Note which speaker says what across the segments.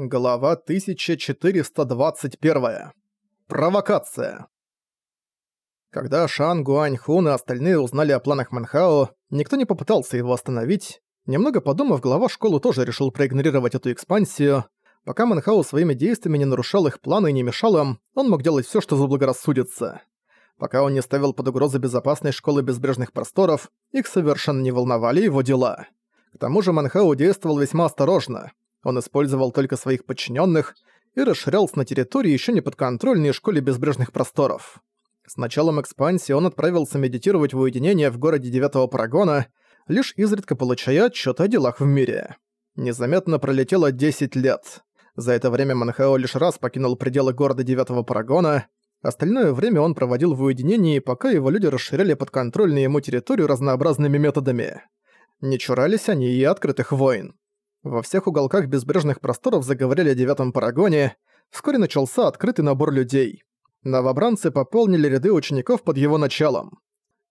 Speaker 1: Глава 1421. Провокация. Когда Шан, Гуань, Хун и остальные узнали о планах Манхао, никто не попытался его остановить. Немного подумав, глава школы тоже решил проигнорировать эту экспансию. Пока Манхао своими действиями не нарушал их планы и не мешал им, он мог делать все, что заблагорассудится. Пока он не ставил под угрозу безопасность школы безбрежных просторов, их совершенно не волновали его дела. К тому же Манхао действовал весьма осторожно, он использовал только своих подчиненных и расширялся на территории еще не подконтрольной школе безбрежных просторов. С началом экспансии он отправился медитировать в уединение в городе Девятого Парагона, лишь изредка получая отчет о делах в мире. Незаметно пролетело 10 лет. За это время Манхао лишь раз покинул пределы города Девятого Парагона, остальное время он проводил в уединении, пока его люди расширяли подконтрольную ему территорию разнообразными методами. Не чурались они и открытых войн. Во всех уголках безбрежных просторов заговорили о девятом парагоне, вскоре начался открытый набор людей. Новобранцы пополнили ряды учеников под его началом.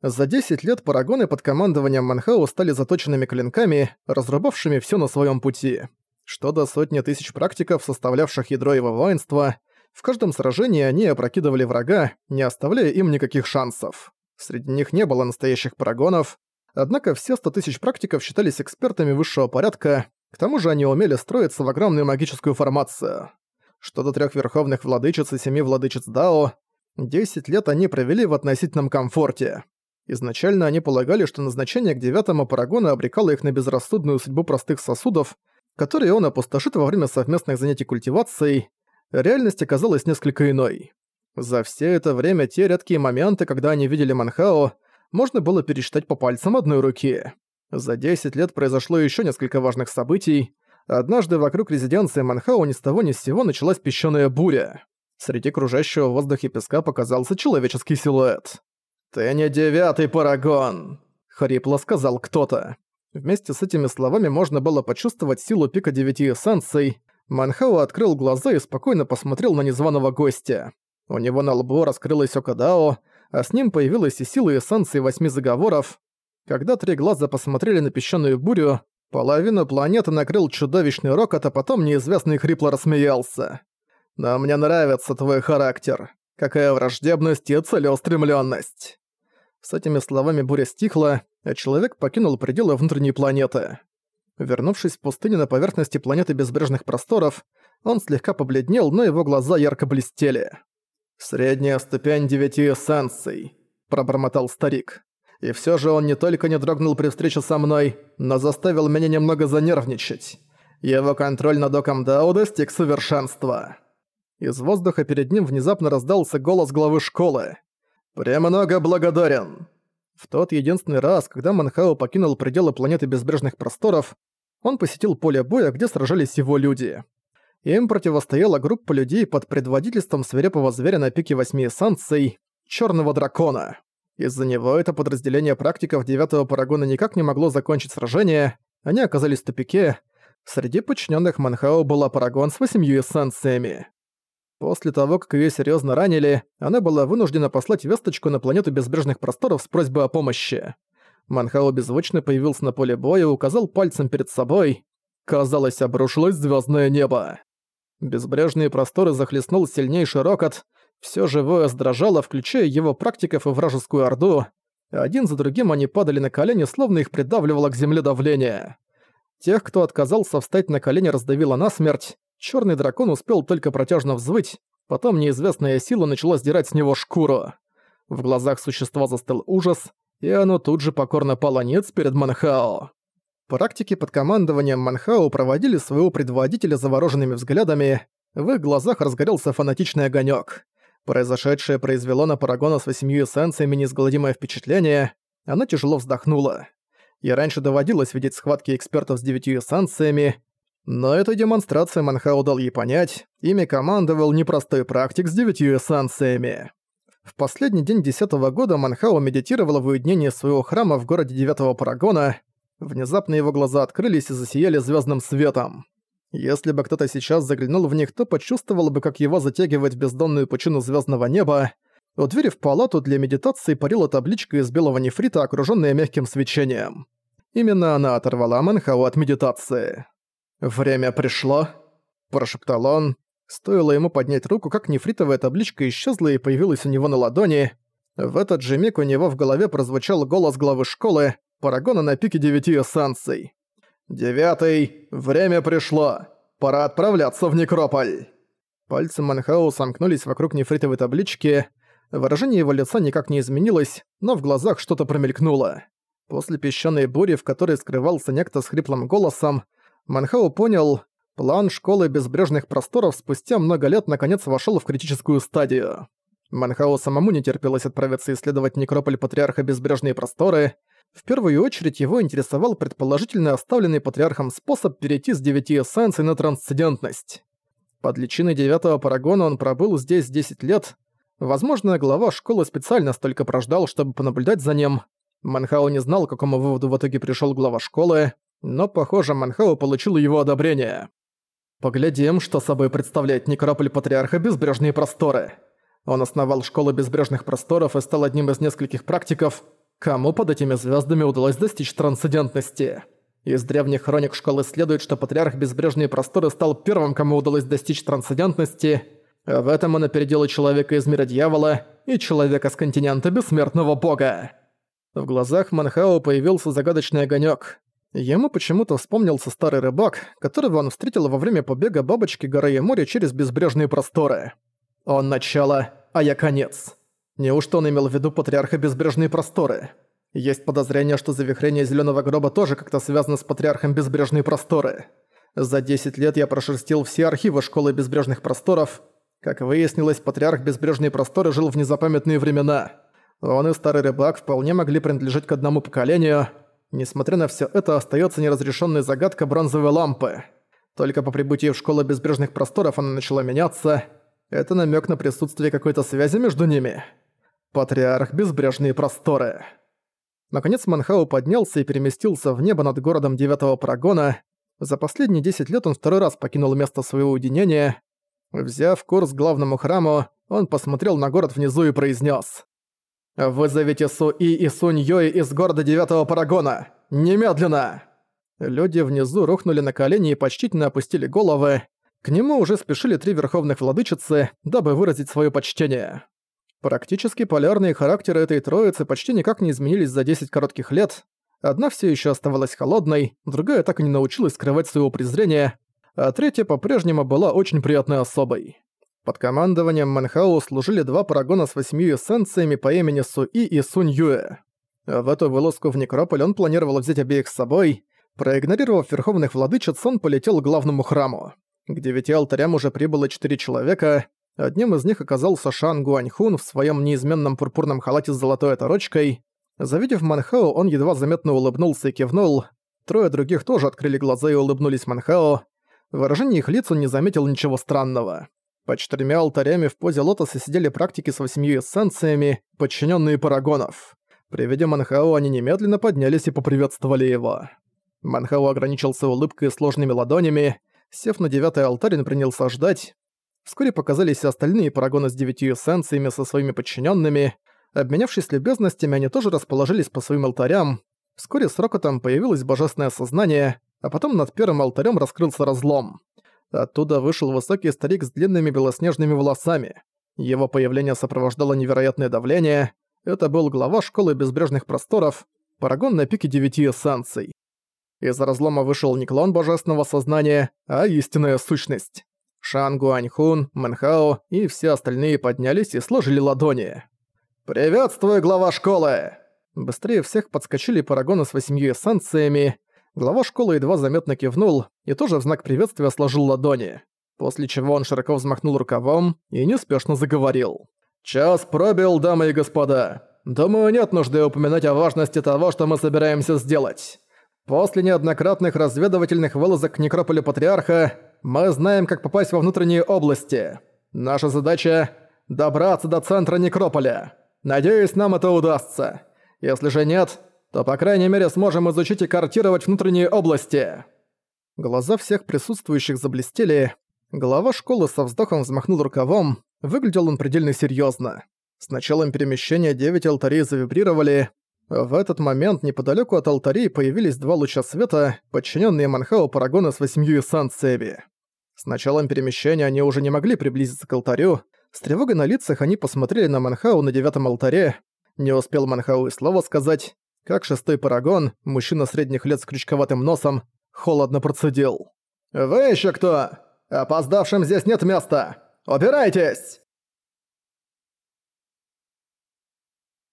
Speaker 1: За 10 лет парагоны под командованием Манхау стали заточенными клинками, разрубавшими все на своем пути. Что до сотни тысяч практиков, составлявших ядро его воинства, в каждом сражении они опрокидывали врага, не оставляя им никаких шансов. Среди них не было настоящих парагонов, однако все 100 тысяч практиков считались экспертами высшего порядка, к тому же они умели строиться в огромную магическую формацию. Что до трех верховных владычиц и семи владычиц Дао, 10 лет они провели в относительном комфорте. Изначально они полагали, что назначение к девятому парагону обрекало их на безрассудную судьбу простых сосудов, которые он опустошит во время совместных занятий культивацией. Реальность оказалась несколько иной. За все это время те редкие моменты, когда они видели Манхао, можно было пересчитать по пальцам одной руки. За 10 лет произошло еще несколько важных событий. Однажды вокруг резиденции Манхау ни с того ни с сего началась песчаная буря. Среди кружащего в воздухе песка показался человеческий силуэт. «Ты не девятый парагон!» — хрипло сказал кто-то. Вместе с этими словами можно было почувствовать силу пика девяти эссенций. Манхау открыл глаза и спокойно посмотрел на незваного гостя. У него на лбу раскрылось око Дао, а с ним появилась и сила эссенции восьми заговоров. Когда три глаза посмотрели на песчаную бурю, половину планеты накрыл чудовищный рокот, а потом неизвестный хрипло рассмеялся. «Но мне нравится твой характер. Какая враждебность и целеустремленность. С этими словами буря стихла, а человек покинул пределы внутренней планеты. Вернувшись в пустыню на поверхности планеты безбрежных просторов, он слегка побледнел, но его глаза ярко блестели. «Средняя ступень девяти эссенций», – пробормотал старик. И все же он не только не дрогнул при встрече со мной, но заставил меня немного занервничать. Его контроль над оком Дао достиг совершенства. Из воздуха перед ним внезапно раздался голос главы школы. «Премного благодарен!» В тот единственный раз, когда Манхао покинул пределы планеты безбрежных просторов, он посетил поле боя, где сражались его люди. Им противостояла группа людей под предводительством свирепого зверя на пике восьми эссанций — Чёрного Дракона. Из-за него это подразделение практиков девятого парагона никак не могло закончить сражение, они оказались в тупике. Среди подчиненных Манхао была парагон с восемью эссенциями. После того, как ее серьезно ранили, она была вынуждена послать весточку на планету безбрежных просторов с просьбой о помощи. Манхао беззвучно появился на поле боя и указал пальцем перед собой. Казалось, обрушилось звездное небо. Безбрежные просторы захлестнул сильнейший рокот, все живое сдрожало, включая его практиков и вражескую орду. Один за другим они падали на колени, словно их придавливало к земле давление. Тех, кто отказался встать на колени, раздавило насмерть. Черный дракон успел только протяжно взвыть, потом неизвестная сила начала сдирать с него шкуру. В глазах существа застыл ужас, и оно тут же покорно пало ниц перед Манхао. Практики под командованием Манхао проводили своего предводителя завороженными взглядами, в их глазах разгорелся фанатичный огонек. Произошедшее произвело на Парагона с восемью эссенциями неизгладимое впечатление, она тяжело вздохнула. И раньше доводилось видеть схватки экспертов с девятью эссенциями, но эта демонстрация Манхау дал ей понять, ими командовал непростой практик с девятью эссенциями. В последний день десятого года Манхао медитировала в уединении своего храма в городе Девятого Парагона. Внезапно его глаза открылись и засияли звездным светом. Если бы кто-то сейчас заглянул в них, то почувствовал бы, как его затягивает в бездонную пучину звездного неба. У двери в палату для медитации парила табличка из белого нефрита, окруженная мягким свечением. Именно она оторвала Манхау от медитации. «Время пришло», – прошептал он. Стоило ему поднять руку, как нефритовая табличка исчезла и появилась у него на ладони. В этот же миг у него в голове прозвучал голос главы школы, Парагона на пике девяти эссенций. «Девятый, время пришло. Пора отправляться в Некрополь». Пальцы Манхау сомкнулись вокруг нефритовой таблички. Выражение его лица никак не изменилось, но в глазах что-то промелькнуло. После песчаной бури, в которой скрывался некто с хриплым голосом, Манхау понял, план школы безбрежных просторов спустя много лет наконец вошел в критическую стадию. Манхау самому не терпелось отправиться исследовать некрополь Патриарха Безбрежные Просторы. В первую очередь его интересовал предположительно оставленный Патриархом способ перейти с девяти эссенций на трансцендентность. Под личиной девятого парагона он пробыл здесь 10 лет. Возможно, глава школы специально столько прождал, чтобы понаблюдать за ним. Манхау не знал, к какому выводу в итоге пришел глава школы, но, похоже, Манхау получил его одобрение. Поглядим, что собой представляет Некрополь Патриарха Безбрежные Просторы. Он основал школу Безбрежных Просторов и стал одним из нескольких практиков, кому под этими звездами удалось достичь трансцендентности. Из древних хроник школы следует, что Патриарх Безбрежные Просторы стал первым, кому удалось достичь трансцендентности. В этом он опередил человека из мира дьявола, и человека с континента Бессмертного Бога. В глазах Манхао появился загадочный огонек. Ему почему-то вспомнился старый рыбак, которого он встретил во время побега бабочки горы и моря через безбрежные просторы. Он начало, а я конец. Неужто он имел в виду патриарха безбрежные просторы? Есть подозрение, что завихрение зеленого гроба тоже как-то связано с патриархом безбрежные просторы. За 10 лет я прошерстил все архивы школы безбрежных просторов. Как выяснилось, патриарх безбрежные просторы жил в незапамятные времена. Он и старый рыбак вполне могли принадлежать к одному поколению – Несмотря на все это, остается неразрешенной загадка бронзовой лампы. Только по прибытии в школу безбрежных просторов она начала меняться. Это намек на присутствие какой-то связи между ними. Патриарх Безбрежные просторы. Наконец Манхау поднялся и переместился в небо над городом Девятого Парагона. За последние 10 лет он второй раз покинул место своего уединения. Взяв курс к главному храму, он посмотрел на город внизу и произнес: «Вызовите Су-И и Сунь-Йои из города Девятого Парагона! Немедленно!» Люди внизу рухнули на колени и почтительно опустили головы. К нему уже спешили три верховных владычицы, дабы выразить свое почтение. Практически полярные характеры этой троицы почти никак не изменились за 10 коротких лет. Одна все еще оставалась холодной, другая так и не научилась скрывать своего презрения, а третья по-прежнему была очень приятной особой. Под командованием Манхау служили два парагона с восьмью эссенциями по имени Суи и Сунь Юэ. В эту вылазку в Некрополь он планировал взять обеих с собой. Проигнорировав верховных владычиц, он полетел к главному храму. К девяти алтарям уже прибыло четыре человека. Одним из них оказался Шан Гуаньхун в своем неизменном пурпурном халате с золотой оторочкой. Завидев Манхао, он едва заметно улыбнулся и кивнул. Трое других тоже открыли глаза и улыбнулись Манхао. В выражении их лиц он не заметил ничего странного. Под четырьмя алтарями в позе лотоса сидели практики с восьмью эссенциями, подчиненные парагонов. При виде Манхао они немедленно поднялись и поприветствовали его. Манхао ограничился улыбкой и сложными ладонями. Сев на девятый алтарь, он принялся ждать. Вскоре показались и остальные парагоны с девятью эссенциями со своими подчиненными. Обменявшись любезностями, они тоже расположились по своим алтарям. Вскоре с рокотом появилось божественное сознание, а потом над первым алтарем раскрылся разлом. Оттуда вышел высокий старик с длинными белоснежными волосами. Его появление сопровождало невероятное давление. Это был глава школы безбрежных просторов, парагон на пике девяти эссенций. Из разлома вышел не клон божественного сознания, а истинная сущность. Шан Гуаньхун, Мэнхао и все остальные поднялись и сложили ладони. «Приветствую, глава школы!» Быстрее всех подскочили парагоны с восемью эссенциями, Глава школы едва заметно кивнул и тоже в знак приветствия сложил ладони, после чего он широко взмахнул рукавом и неспешно заговорил. «Час пробил, дамы и господа. Думаю, нет нужды упоминать о важности того, что мы собираемся сделать. После неоднократных разведывательных вылазок к некрополю Патриарха мы знаем, как попасть во внутренние области. Наша задача – добраться до центра некрополя. Надеюсь, нам это удастся. Если же нет, то, по крайней мере, сможем изучить и картировать внутренние области». Глаза всех присутствующих заблестели. Глава школы со вздохом взмахнул рукавом. Выглядел он предельно серьезно. С началом перемещения девять алтарей завибрировали. В этот момент неподалеку от алтарей появились два луча света, подчиненные Манхао Парагона с восемью эссенциями. С началом перемещения они уже не могли приблизиться к алтарю. С тревогой на лицах они посмотрели на Манхау на девятом алтаре. Не успел Манхау и слова сказать, как шестой парагон, мужчина средних лет с крючковатым носом, холодно процедил. «Вы еще кто? Опоздавшим здесь нет места! Убирайтесь!»